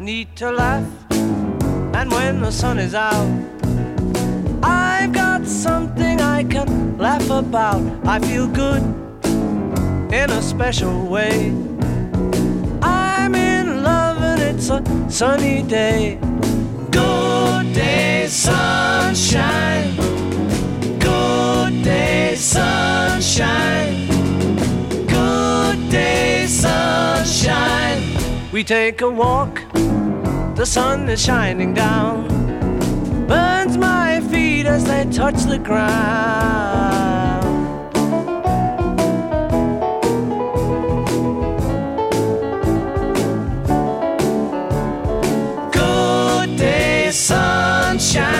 I need to laugh, and when the sun is out, I've got something I can laugh about. I feel good in a special way. I'm in love, and it's a sunny day. We take a walk, the sun is shining down, burns my feet as they touch the ground. Good day, sunshine.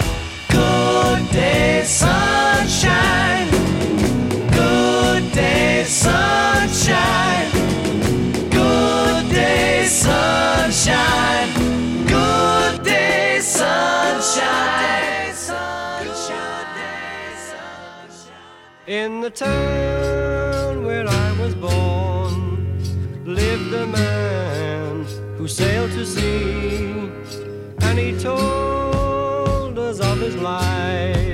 Day, sunshine. Good day, sunshine. Good day, sunshine. Good day, sunshine. In the town where I was born lived a man who sailed to sea, and he told us of his life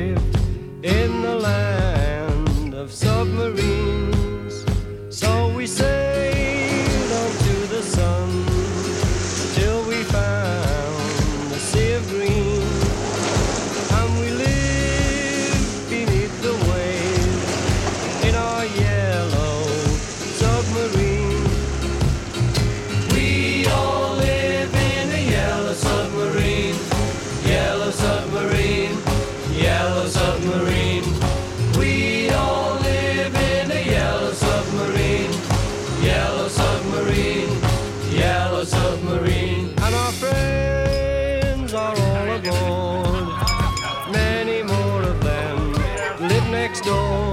next door.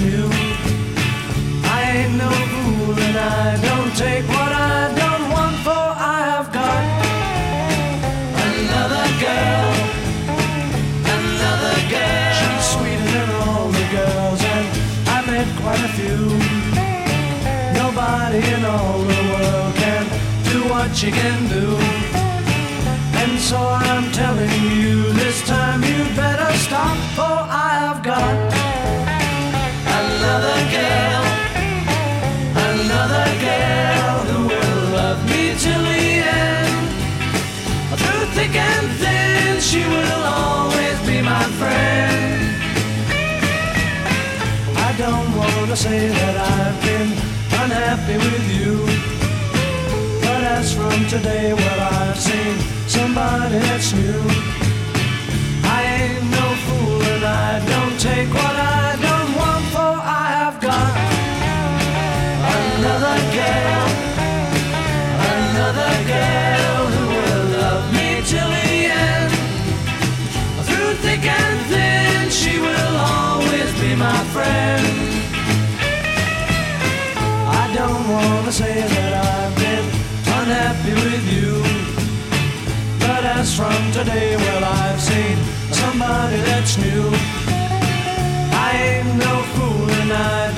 I ain't no fool and I don't take what I don't want, for I have got another girl, another girl. She's sweeter than all the girls, and I met quite a few. Nobody in all the world can do what she can do. she will always be my friend. I don't wanna say that I've been unhappy with you, but as from today, well, I've seen somebody that's new. today. Well, I've seen somebody that's new. I ain't no fool and I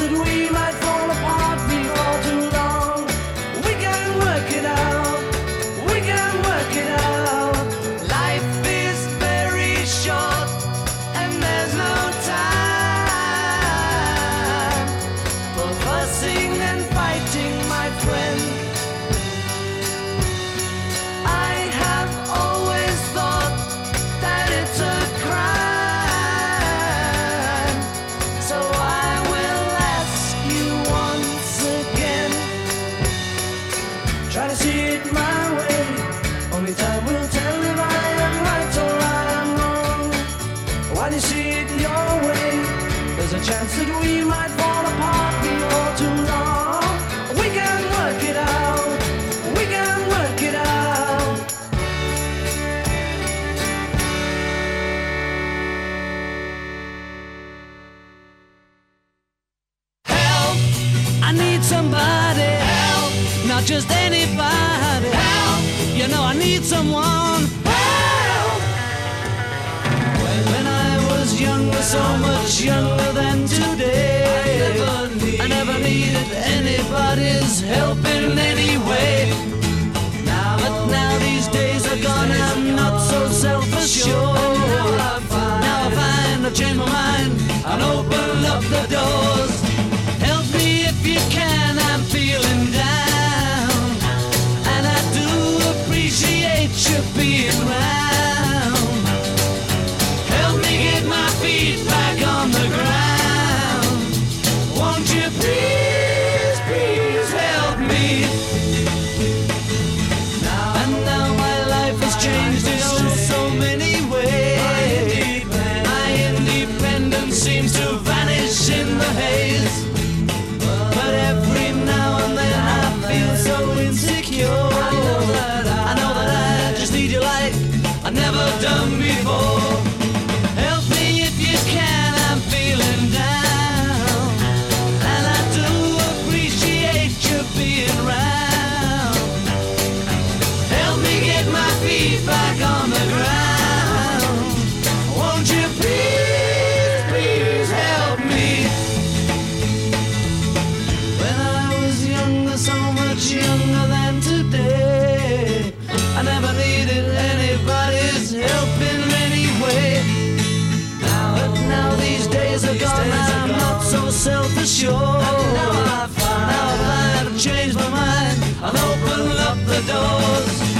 that we might Show. needed anybody's help in any way. Now, but now these days are gone, and I'm not so self-assured. Now I've changed my mind. I'll open up the doors.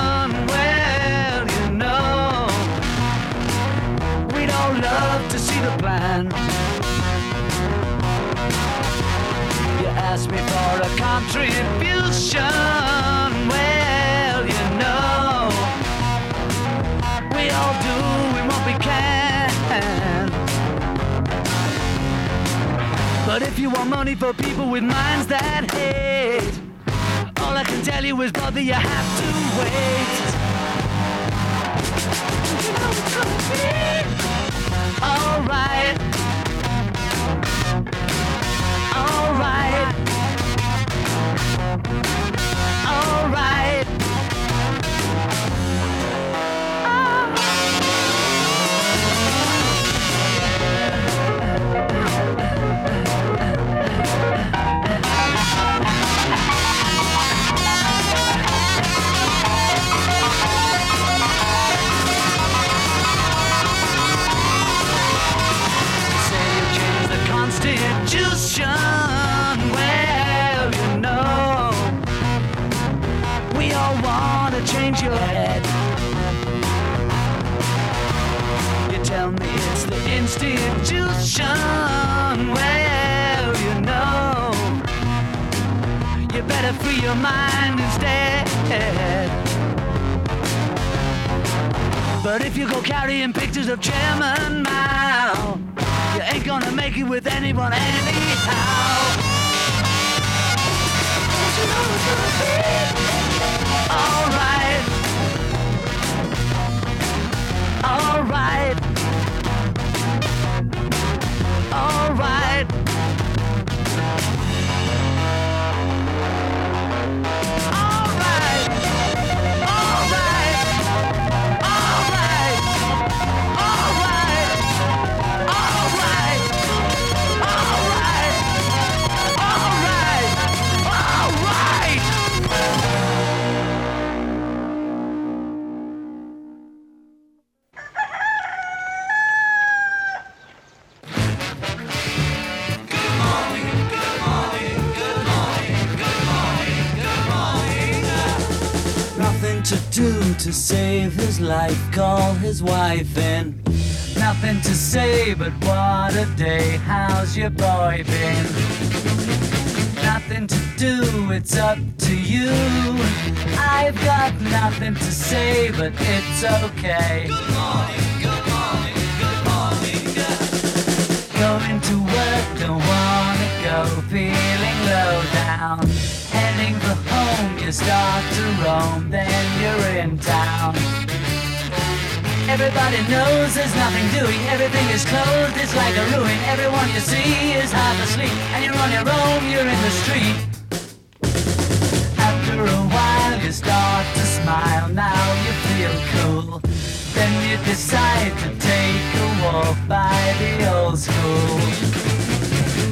the plan. You ask me for a contribution. Well, you know, we all do what we can. But if you want money for people with minds that hate, all I can tell you is, brother, you have to wait. You know, alright. Alright. It's the institution. Well, you know, you better free your mind instead. But if you go carrying pictures of Chairman Mao, you ain't gonna make it with anyone anyhow. You know? Alright. Alright. Wife in. Nothing to say, but what a day. How's your boy been? Nothing to do, it's up to you. I've got nothing to say, but it's okay. Good morning, good morning, good morning. Going to work, don't wanna go, feeling low down. Heading for home, you start to roam, then you're in town. Everybody knows there's nothing doing. Everything is closed, it's like a ruin. Everyone you see is half asleep, and you're on your own, you're in the street. After a while, you start to smile. Now you feel cool. Then you decide to take a walk by the old school.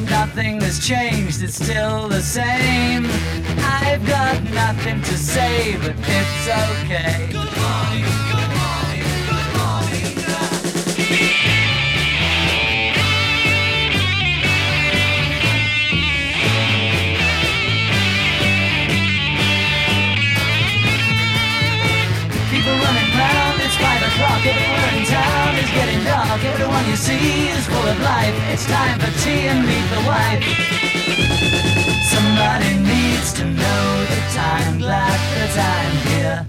Nothing has changed, it's still the same. I've got nothing to say, but it's okay. Good morning, o'clock. In town is getting dark. Everyone you see is full of life. It's time for tea and meet the wife. Somebody needs to know the time. Glad that I'm here.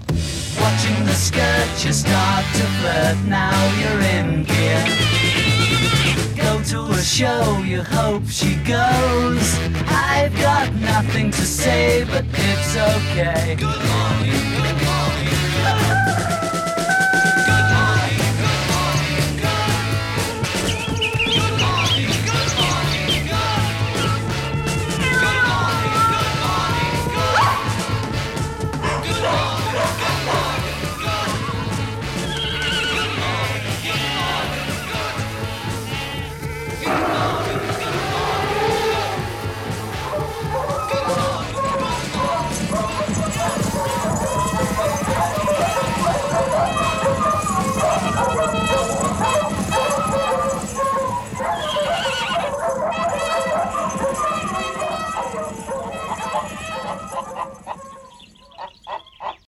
Watching the skirt, you start to flirt. Now you're in gear. Go to a show, you hope she goes. I've got nothing to say, but it's okay. Good morning, good morning.